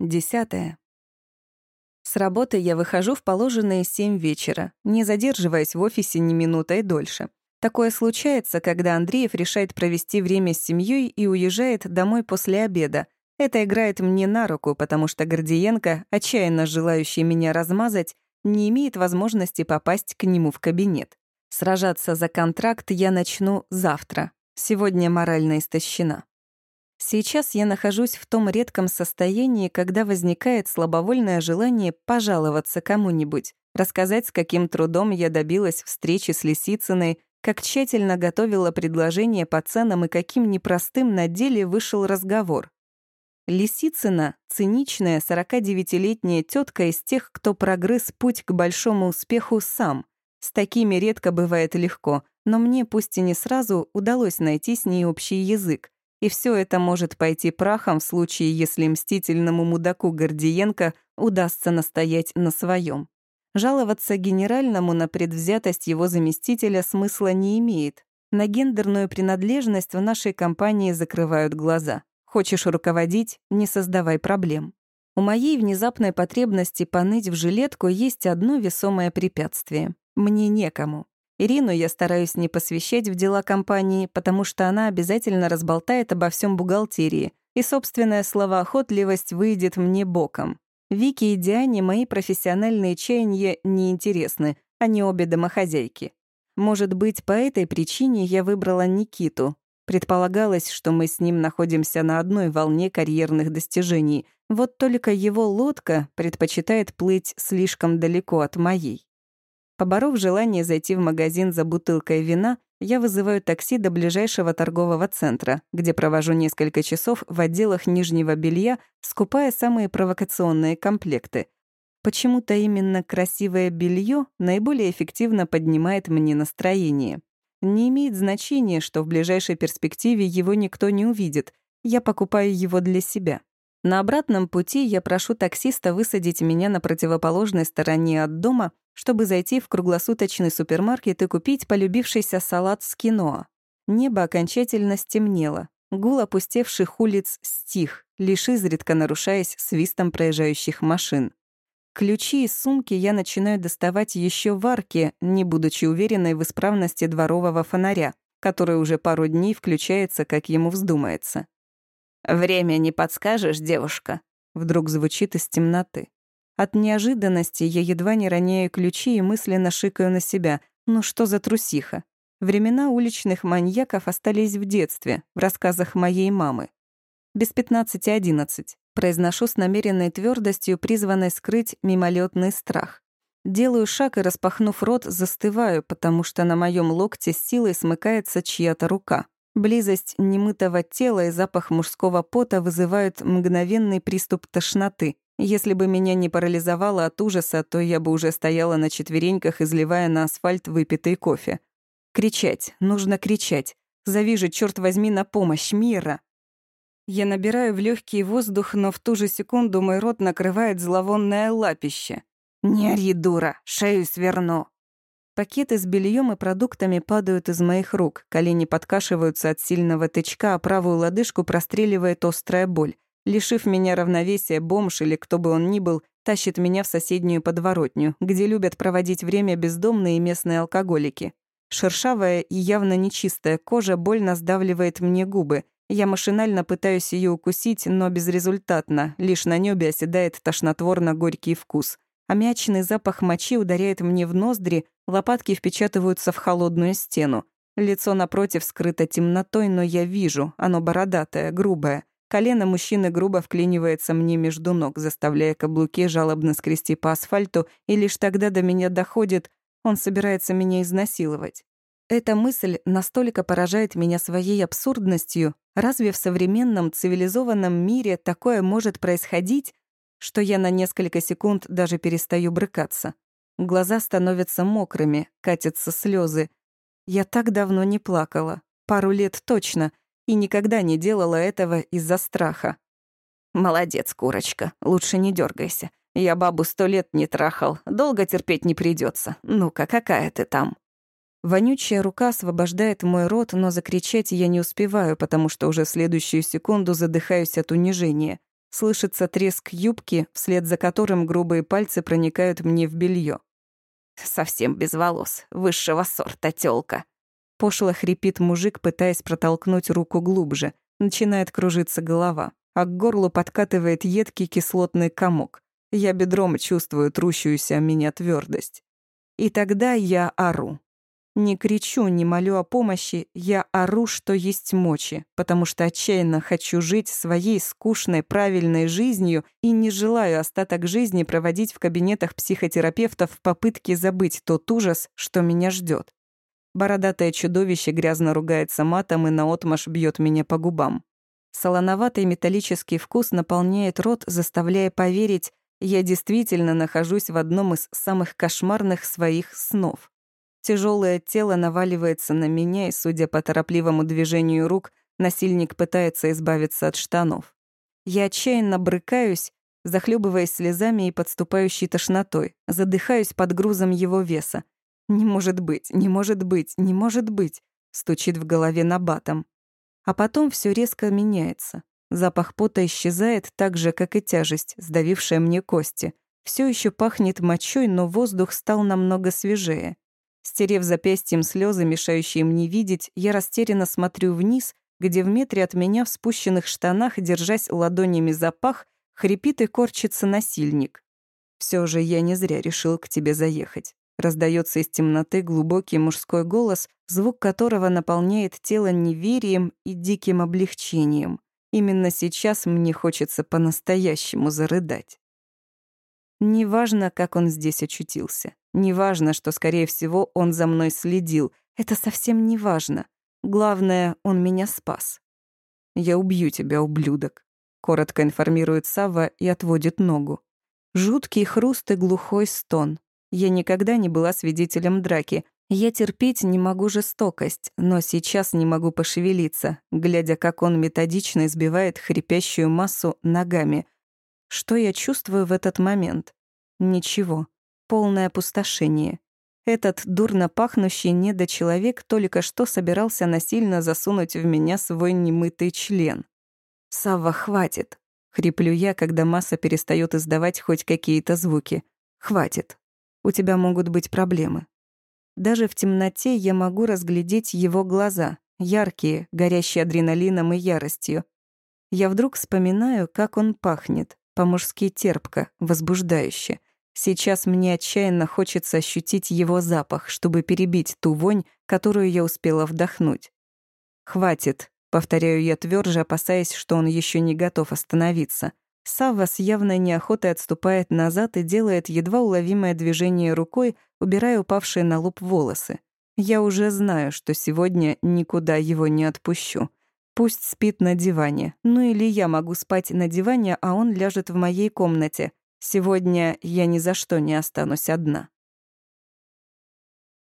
Десятое. С работы я выхожу в положенные семь вечера, не задерживаясь в офисе ни минутой дольше. Такое случается, когда Андреев решает провести время с семьей и уезжает домой после обеда. Это играет мне на руку, потому что Гордиенко, отчаянно желающий меня размазать, не имеет возможности попасть к нему в кабинет. Сражаться за контракт я начну завтра. Сегодня морально истощена. Сейчас я нахожусь в том редком состоянии, когда возникает слабовольное желание пожаловаться кому-нибудь, рассказать, с каким трудом я добилась встречи с Лисицыной, как тщательно готовила предложение по ценам и каким непростым на деле вышел разговор. Лисицына — циничная 49-летняя тетка из тех, кто прогрыз путь к большому успеху сам. С такими редко бывает легко, но мне, пусть и не сразу, удалось найти с ней общий язык. И все это может пойти прахом в случае, если мстительному мудаку Гордиенко удастся настоять на своем. Жаловаться генеральному на предвзятость его заместителя смысла не имеет. На гендерную принадлежность в нашей компании закрывают глаза. Хочешь руководить — не создавай проблем. У моей внезапной потребности поныть в жилетку есть одно весомое препятствие. Мне некому. Ирину я стараюсь не посвящать в дела компании, потому что она обязательно разболтает обо всем бухгалтерии, и собственная словоохотливость выйдет мне боком. Вики и Диане мои профессиональные чаяния неинтересны, они обе домохозяйки. Может быть, по этой причине я выбрала Никиту. Предполагалось, что мы с ним находимся на одной волне карьерных достижений, вот только его лодка предпочитает плыть слишком далеко от моей. Поборов желание зайти в магазин за бутылкой вина, я вызываю такси до ближайшего торгового центра, где провожу несколько часов в отделах нижнего белья, скупая самые провокационные комплекты. Почему-то именно красивое белье наиболее эффективно поднимает мне настроение. Не имеет значения, что в ближайшей перспективе его никто не увидит. Я покупаю его для себя. На обратном пути я прошу таксиста высадить меня на противоположной стороне от дома, чтобы зайти в круглосуточный супермаркет и купить полюбившийся салат с киноа. Небо окончательно стемнело. Гул опустевших улиц стих, лишь изредка нарушаясь свистом проезжающих машин. Ключи из сумки я начинаю доставать еще в арке, не будучи уверенной в исправности дворового фонаря, который уже пару дней включается, как ему вздумается. «Время не подскажешь, девушка?» Вдруг звучит из темноты. От неожиданности я едва не роняю ключи и мысленно шикаю на себя. Ну что за трусиха? Времена уличных маньяков остались в детстве, в рассказах моей мамы. Без пятнадцати одиннадцать. Произношу с намеренной твердостью, призванной скрыть мимолетный страх. Делаю шаг и, распахнув рот, застываю, потому что на моем локте с силой смыкается чья-то рука. Близость немытого тела и запах мужского пота вызывают мгновенный приступ тошноты, если бы меня не парализовало от ужаса, то я бы уже стояла на четвереньках, изливая на асфальт выпитый кофе. Кричать, нужно кричать. Зови черт возьми, на помощь, Мира. Я набираю в легкий воздух, но в ту же секунду мой рот накрывает зловонное лапище. «Не ори, дура, шею сверну!» Пакеты с бельем и продуктами падают из моих рук, колени подкашиваются от сильного тычка, а правую лодыжку простреливает острая боль. Лишив меня равновесия, бомж или кто бы он ни был, тащит меня в соседнюю подворотню, где любят проводить время бездомные местные алкоголики. Шершавая и явно нечистая кожа больно сдавливает мне губы. Я машинально пытаюсь ее укусить, но безрезультатно, лишь на небе оседает тошнотворно-горький вкус. Амячный запах мочи ударяет мне в ноздри, лопатки впечатываются в холодную стену. Лицо напротив скрыто темнотой, но я вижу, оно бородатое, грубое. Колено мужчины грубо вклинивается мне между ног, заставляя каблуки жалобно скрести по асфальту, и лишь тогда до меня доходит, он собирается меня изнасиловать. Эта мысль настолько поражает меня своей абсурдностью, разве в современном цивилизованном мире такое может происходить, что я на несколько секунд даже перестаю брыкаться. Глаза становятся мокрыми, катятся слезы. Я так давно не плакала. Пару лет точно и никогда не делала этого из-за страха. «Молодец, курочка, лучше не дергайся. Я бабу сто лет не трахал, долго терпеть не придется. Ну-ка, какая ты там?» Вонючая рука освобождает мой рот, но закричать я не успеваю, потому что уже следующую секунду задыхаюсь от унижения. Слышится треск юбки, вслед за которым грубые пальцы проникают мне в белье. Совсем без волос, высшего сорта тёлка. Пошло хрипит мужик, пытаясь протолкнуть руку глубже. Начинает кружиться голова, а к горлу подкатывает едкий кислотный комок. Я бедром чувствую трущуюся о меня твердость. И тогда я ору. Не кричу, не молю о помощи, я ору, что есть мочи, потому что отчаянно хочу жить своей скучной, правильной жизнью и не желаю остаток жизни проводить в кабинетах психотерапевтов в попытке забыть тот ужас, что меня ждет. Бородатое чудовище грязно ругается матом и наотмашь бьет меня по губам. Солоноватый металлический вкус наполняет рот, заставляя поверить, я действительно нахожусь в одном из самых кошмарных своих снов. Тяжелое тело наваливается на меня, и, судя по торопливому движению рук, насильник пытается избавиться от штанов. Я отчаянно брыкаюсь, захлебываясь слезами и подступающей тошнотой, задыхаюсь под грузом его веса. «Не может быть, не может быть, не может быть!» стучит в голове набатом. А потом все резко меняется. Запах пота исчезает так же, как и тяжесть, сдавившая мне кости. Все еще пахнет мочой, но воздух стал намного свежее. Стерев запястьем слезы, мешающие мне видеть, я растерянно смотрю вниз, где в метре от меня в спущенных штанах, держась ладонями за пах, хрипит и корчится насильник. Все же я не зря решил к тебе заехать. Раздается из темноты глубокий мужской голос, звук которого наполняет тело неверием и диким облегчением. Именно сейчас мне хочется по-настоящему зарыдать. Неважно, как он здесь очутился. Неважно, что, скорее всего, он за мной следил. Это совсем не важно. Главное, он меня спас. «Я убью тебя, ублюдок», — коротко информирует Сава и отводит ногу. Жуткий хруст и глухой стон. Я никогда не была свидетелем драки. Я терпеть не могу жестокость, но сейчас не могу пошевелиться, глядя, как он методично избивает хрипящую массу ногами. Что я чувствую в этот момент? Ничего полное опустошение. Этот дурно пахнущий недочеловек только что собирался насильно засунуть в меня свой немытый член. «Савва, хватит!» — хриплю я, когда масса перестает издавать хоть какие-то звуки. «Хватит. У тебя могут быть проблемы». Даже в темноте я могу разглядеть его глаза, яркие, горящие адреналином и яростью. Я вдруг вспоминаю, как он пахнет, по-мужски терпко, возбуждающе — Сейчас мне отчаянно хочется ощутить его запах, чтобы перебить ту вонь, которую я успела вдохнуть. «Хватит», — повторяю я тверже, опасаясь, что он еще не готов остановиться. Савва с явной неохотой отступает назад и делает едва уловимое движение рукой, убирая упавшие на лоб волосы. Я уже знаю, что сегодня никуда его не отпущу. Пусть спит на диване. Ну или я могу спать на диване, а он ляжет в моей комнате — Сегодня я ни за что не останусь одна.